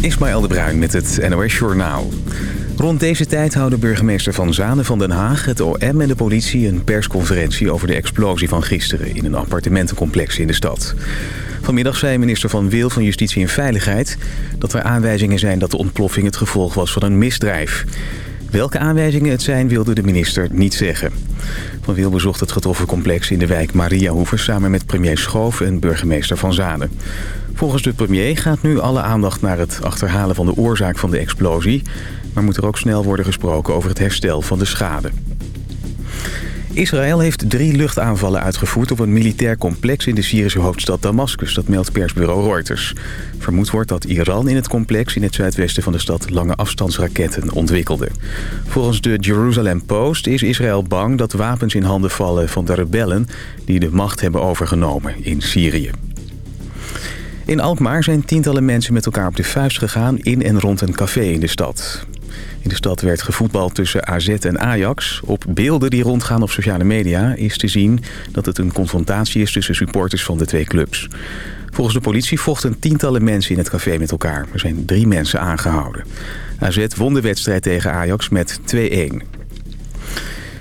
Ismaël de Bruin met het NOS Journaal. Rond deze tijd houden burgemeester Van Zanen van Den Haag, het OM en de politie een persconferentie over de explosie van gisteren in een appartementencomplex in de stad. Vanmiddag zei minister Van Wil van Justitie en Veiligheid dat er aanwijzingen zijn dat de ontploffing het gevolg was van een misdrijf. Welke aanwijzingen het zijn wilde de minister niet zeggen. Van Wil bezocht het getroffen complex in de wijk Mariahoever samen met premier Schoof en burgemeester Van Zanen. Volgens de premier gaat nu alle aandacht naar het achterhalen van de oorzaak van de explosie... maar moet er ook snel worden gesproken over het herstel van de schade. Israël heeft drie luchtaanvallen uitgevoerd op een militair complex in de Syrische hoofdstad Damascus. Dat meldt persbureau Reuters. Vermoed wordt dat Iran in het complex in het zuidwesten van de stad lange afstandsraketten ontwikkelde. Volgens de Jerusalem Post is Israël bang dat wapens in handen vallen van de rebellen die de macht hebben overgenomen in Syrië. In Alkmaar zijn tientallen mensen met elkaar op de vuist gegaan in en rond een café in de stad. In de stad werd gevoetbald tussen AZ en Ajax. Op beelden die rondgaan op sociale media is te zien dat het een confrontatie is tussen supporters van de twee clubs. Volgens de politie vochten tientallen mensen in het café met elkaar. Er zijn drie mensen aangehouden. AZ won de wedstrijd tegen Ajax met 2-1.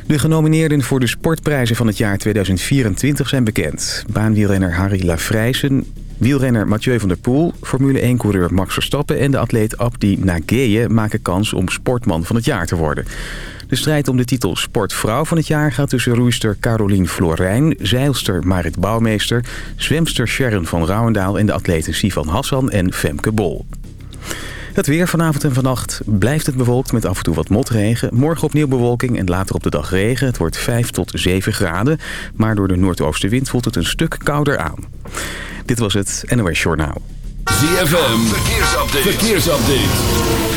De genomineerden voor de sportprijzen van het jaar 2024 zijn bekend. Baanwielrenner Harry Lafrijsen Wielrenner Mathieu van der Poel, Formule 1-coureur Max Verstappen... en de atleet Abdi Nageye maken kans om sportman van het jaar te worden. De strijd om de titel Sportvrouw van het jaar gaat tussen roeister Caroline Florijn... zeilster Marit Bouwmeester, zwemster Sharon van Rouwendaal... en de atleten Sivan Hassan en Femke Bol. Het weer vanavond en vannacht blijft het bewolkt met af en toe wat motregen. Morgen opnieuw bewolking en later op de dag regen. Het wordt 5 tot 7 graden, maar door de noordoostenwind voelt het een stuk kouder aan. Dit was het NOS Journaal. ZFM, verkeersupdate. verkeersupdate.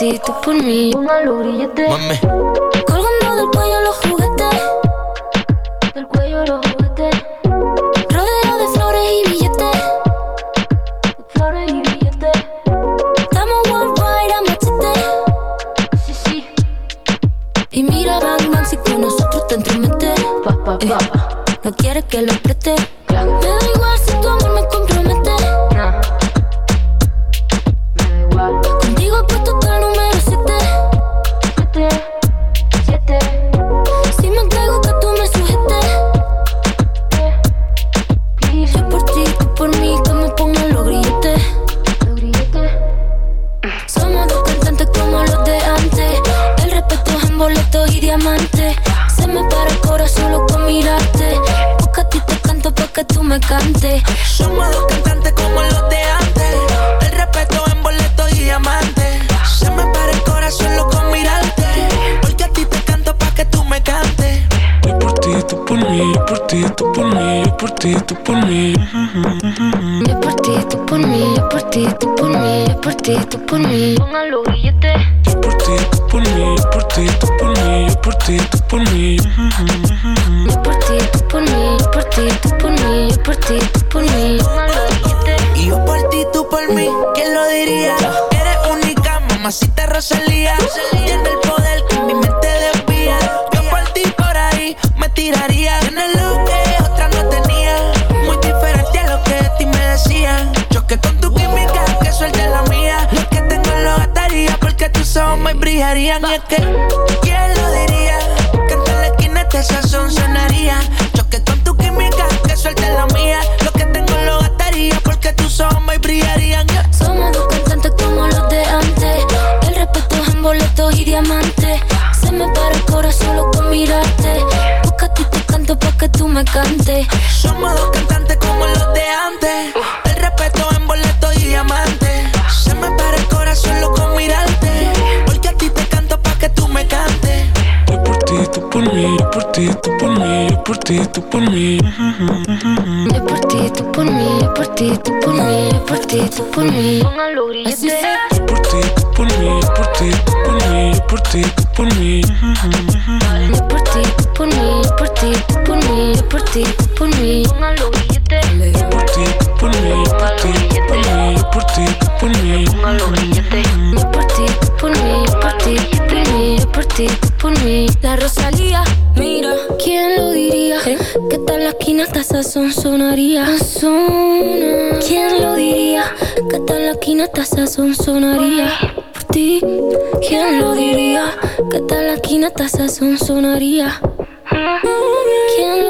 ti, tú por mí. Una. Mami. Colgando del cuello los juguetes yo por ti, tú por mí, yo por ti, tú por mí. Póngalo billete. Yo por ti, tú por mí, yo por ti, tú por mí, yo por ti, tú por mí. Yo por ti, tú por mí, yo por ti, tú por mí, yo por ti, tú por mí. Y yo por ti, tú por mí, ¿quién lo diría? Eres única, mamacita Rosalía. Rosalía. Tiene el poder que mi mente de ojos me brillarían y es que ¿Quién lo diría? Que en la esquina este sazón sonaría. Choque con tu química, que suelte la mía. Lo que tengo lo gastaría porque tus ojos me brillarían yeah. Somos dos cantantes como los de antes. El respeto es en boletos y diamantes. Se me para el corazón solo con mirarte. Busca tu canto pa' que tú me cantes. Somos dos cantantes por ti, tú por mí. Yo por ti, tú por mí. Yo por ti, tú por mí. Yo por ti, tú por mí. Así será. Yo por ti, tú por mí. Yo por ti, tú por mí. Yo por ti, tú por mí. Yo por ti, tú por mí. Yo por ti, tú por mí. Yo por ti, tú por mí. Por ti, tú por mí. Por ti, tú por mí. Por ti, tú por mí. Por ti, tú por mí. Por ti, tú por mí. Por ti, tú por mí. La Rosalía. ¿Eh? Que tal la esquina hasta son sonaría. ¿Quién lo diría? Que tal la esquina hasta son. Por ti, ¿quién lo diría? Que tal la esquina hasta son ¿Quién lo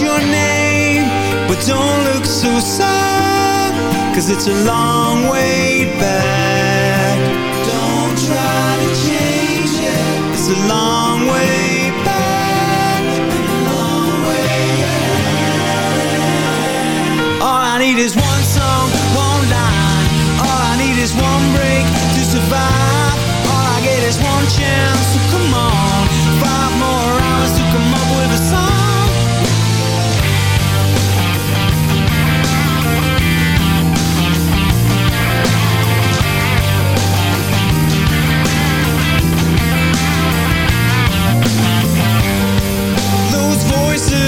your name. But don't look so sad, cause it's a long way back. Don't try to change it. It's a long way back. And A long way back. All I need is one song, one line. All I need is one break to survive. All I get is one chance, so come on. Five more hours to come up with a song.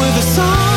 with a song.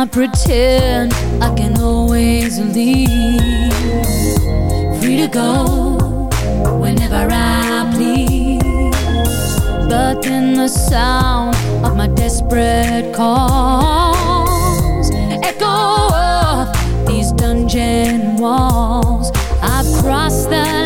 I pretend I can always leave. Free to go whenever I please. But in the sound of my desperate calls, echo of these dungeon walls, I've crossed the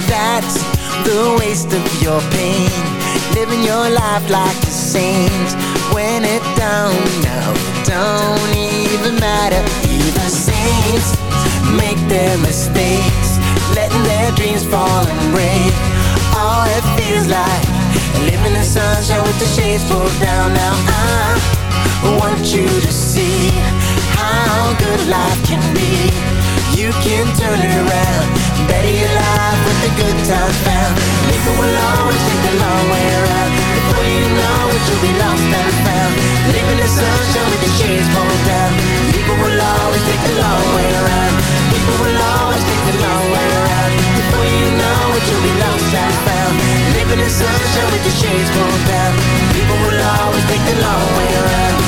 now. That's the waste of your pain. Living your life like a saint. When it don't, no, don't even matter. Even saints make their mistakes. Letting their dreams fall and break. All it feels like living in sunshine with the shades pulled down. Now I want you to see how good life can be. You can turn it around, better your life with the good times found. People will always take the long way around. Before you know it, you'll be lost and found. Living in sunshine with the shades pulled down. People will always take the long way around. People will always take the long way around. Before you know it, you'll be lost and found. Living in sunshine with the shades pulled down. People will always take the long way around.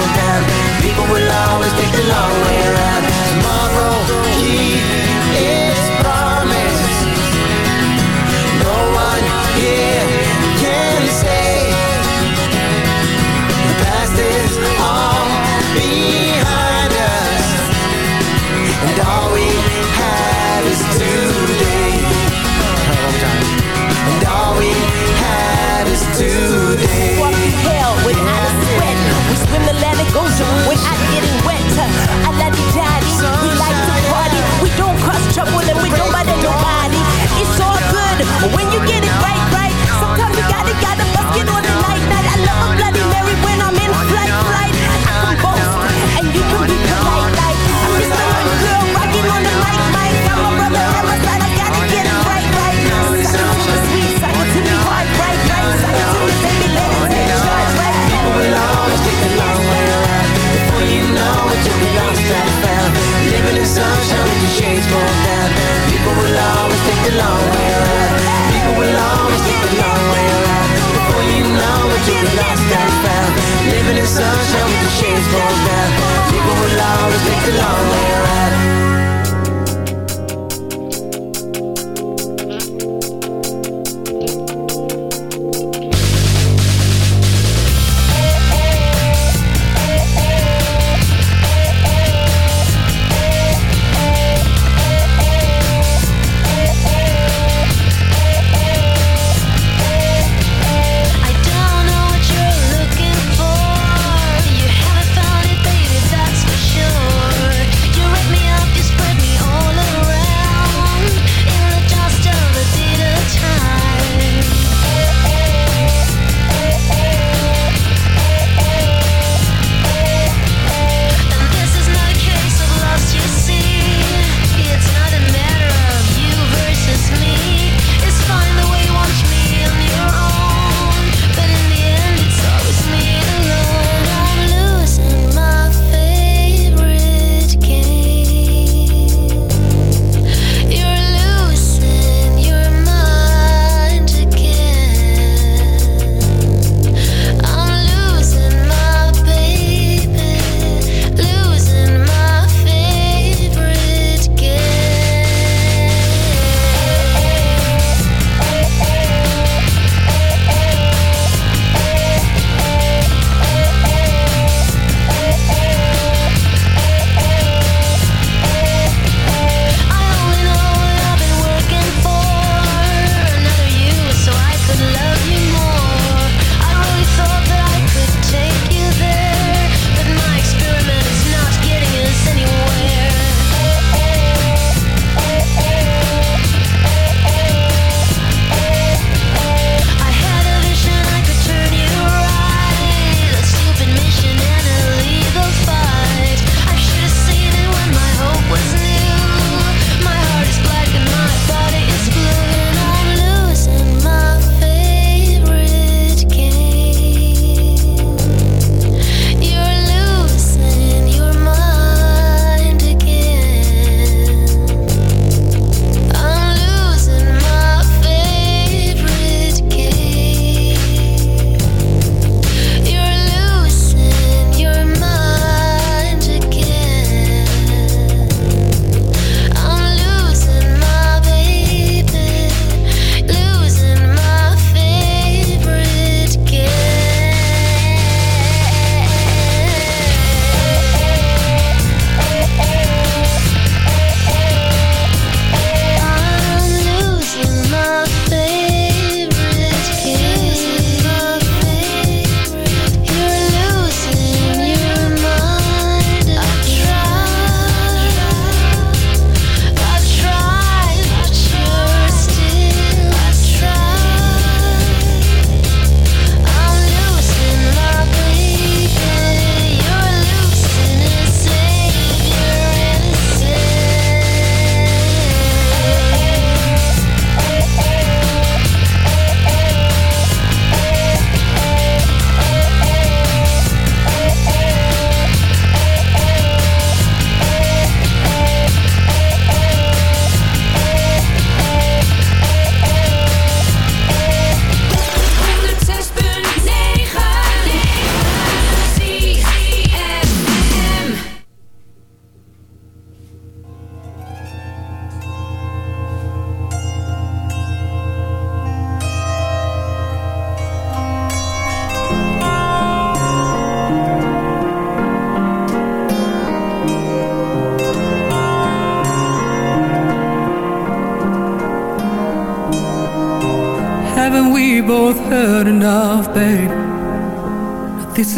When you get it right, right, sometimes you gotta, gotta on the night, night. I love a Bloody Mary when I'm in flight, flight. I and you can be polite. I'm just a girl rocking on the mic, mic. Brother, I gotta get it right, right. Sweet, hard, right, right. Baby, take long way. Before you know it, you'll be lost and found. Living in sunshine. People will always take the long way the lost and found. Living in sunshine with the shades pulled down People will always take the long way around.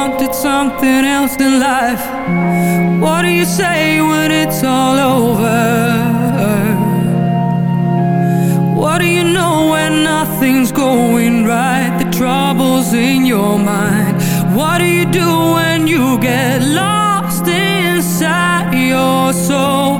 wanted something else in life. What do you say when it's all over? What do you know when nothing's going right? The trouble's in your mind. What do you do when you get lost inside your soul?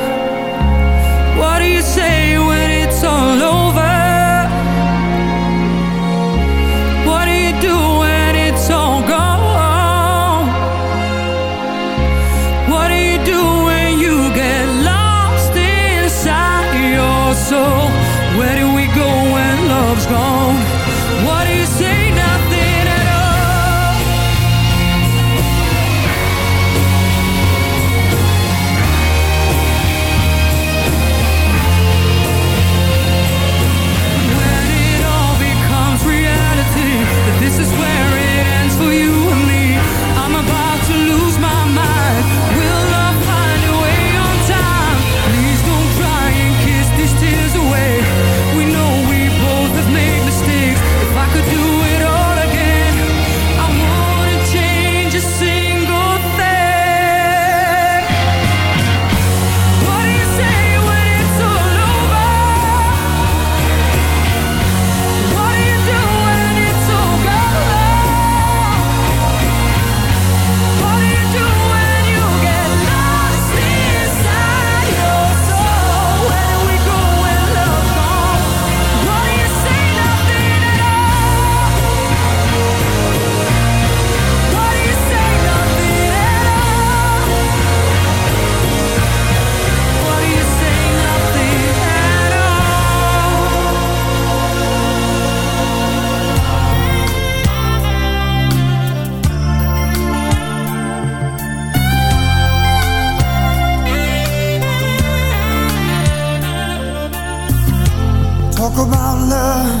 Talk about love.